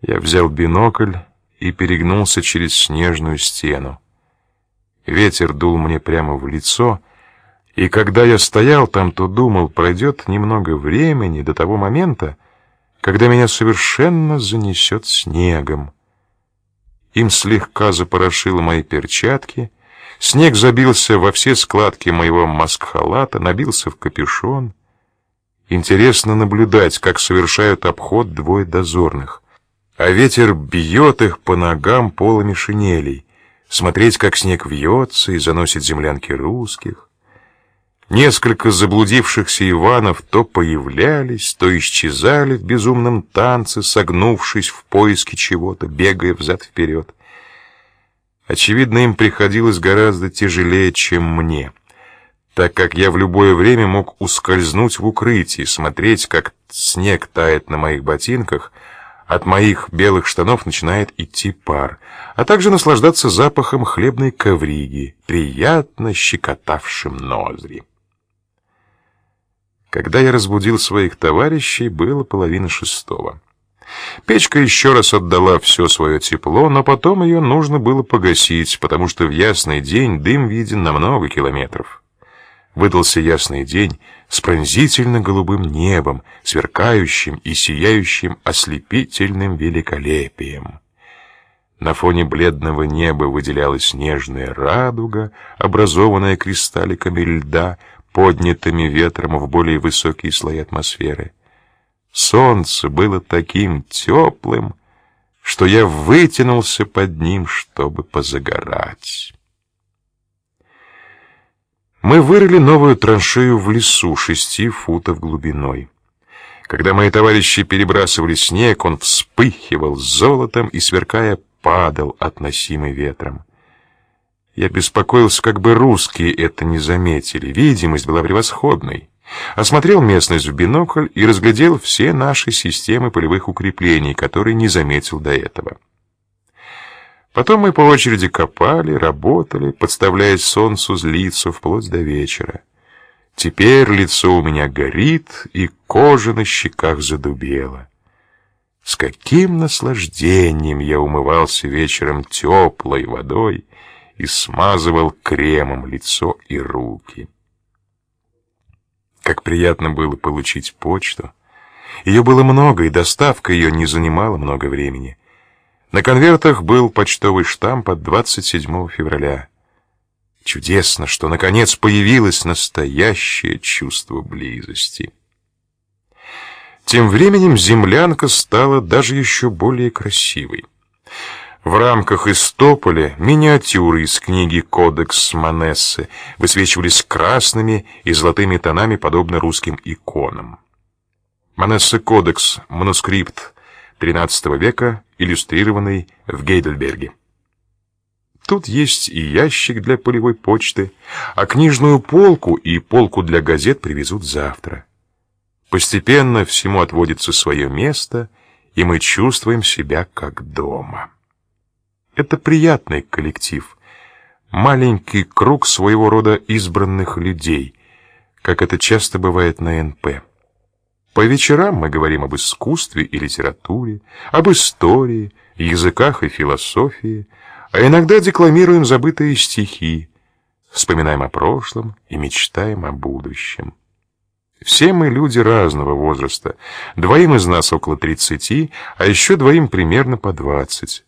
Я взял бинокль и перегнулся через снежную стену. Ветер дул мне прямо в лицо, и когда я стоял там, то думал, пройдет немного времени до того момента, когда меня совершенно занесет снегом. Им слегка запорошило мои перчатки, снег забился во все складки моего маскхалата, набился в капюшон. Интересно наблюдать, как совершают обход двое дозорных — а ветер бьет их по ногам полами шинелей, смотреть, как снег вьется и заносит землянки русских. Несколько заблудившихся Иванов то появлялись, то исчезали в безумном танце, согнувшись в поиске чего-то, бегая взад-вперед. Очевидно, им приходилось гораздо тяжелее, чем мне, так как я в любое время мог ускользнуть в укрытии, смотреть, как снег тает на моих ботинках — от моих белых штанов начинает идти пар, а также наслаждаться запахом хлебной ковриги, приятно щекотавшим ноздри. Когда я разбудил своих товарищей, было половина шестого. Печка еще раз отдала все свое тепло, но потом ее нужно было погасить, потому что в ясный день дым виден на много километров. Выдался ясный день с пронзительно-голубым небом, сверкающим и сияющим ослепительным великолепием. На фоне бледного неба выделялась нежная радуга, образованная кристалликами льда, поднятыми ветром в более высокие слои атмосферы. Солнце было таким теплым, что я вытянулся под ним, чтобы позагорать. Мы вырыли новую траншею в лесу шести футов глубиной. Когда мои товарищи перебрасывали снег, он вспыхивал золотом и, сверкая, падал, относимый ветром. Я беспокоился, как бы русские это не заметили. Видимость была превосходной. Осмотрел местность в бинокль и разглядел все наши системы полевых укреплений, которые не заметил до этого. Потом мы по очереди копали, работали, подставляясь солнцу лицо вплоть до вечера. Теперь лицо у меня горит, и кожа на щеках задубела. С каким наслаждением я умывался вечером теплой водой и смазывал кремом лицо и руки. Как приятно было получить почту. Ее было много, и доставка ее не занимала много времени. На конвертах был почтовый штамп от 27 февраля. Чудесно, что наконец появилось настоящее чувство близости. Тем временем землянка стала даже еще более красивой. В рамках истополя миниатюры из книги «Кодекс Манессы» высвечивались красными и золотыми тонами, подобно русским иконам. Манесса Кодекс, манускрипт XIII века, иллюстрированный в Гейдельберге. Тут есть и ящик для полевой почты, а книжную полку и полку для газет привезут завтра. Постепенно всему отводится свое место, и мы чувствуем себя как дома. Это приятный коллектив, маленький круг своего рода избранных людей, как это часто бывает на НП. По вечерам мы говорим об искусстве и литературе, об истории, языках и философии, а иногда декламируем забытые стихи, вспоминаем о прошлом и мечтаем о будущем. Все мы люди разного возраста. Двоим из нас около тридцати, а еще двоим примерно по двадцать.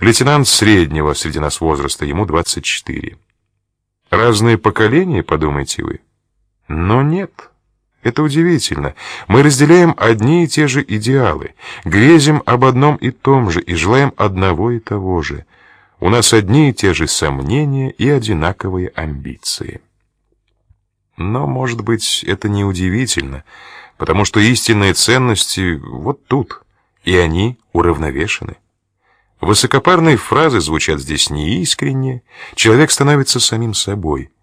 Лейтенант среднего среди нас возраста, ему двадцать четыре. Разные поколения, подумайте вы? Но нет. Это удивительно. Мы разделяем одни и те же идеалы, грезим об одном и том же и желаем одного и того же. У нас одни и те же сомнения и одинаковые амбиции. Но, может быть, это не удивительно, потому что истинные ценности вот тут, и они уравновешены. Высокопарные фразы звучат здесь неискренне, человек становится самим собой —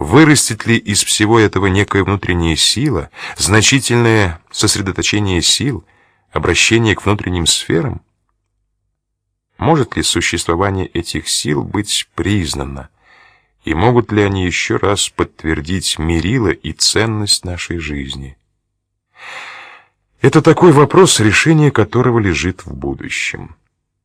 Вырастет ли из всего этого некая внутренняя сила, значительное сосредоточение сил, обращение к внутренним сферам? Может ли существование этих сил быть признано? И могут ли они еще раз подтвердить мерило и ценность нашей жизни? Это такой вопрос, решение которого лежит в будущем.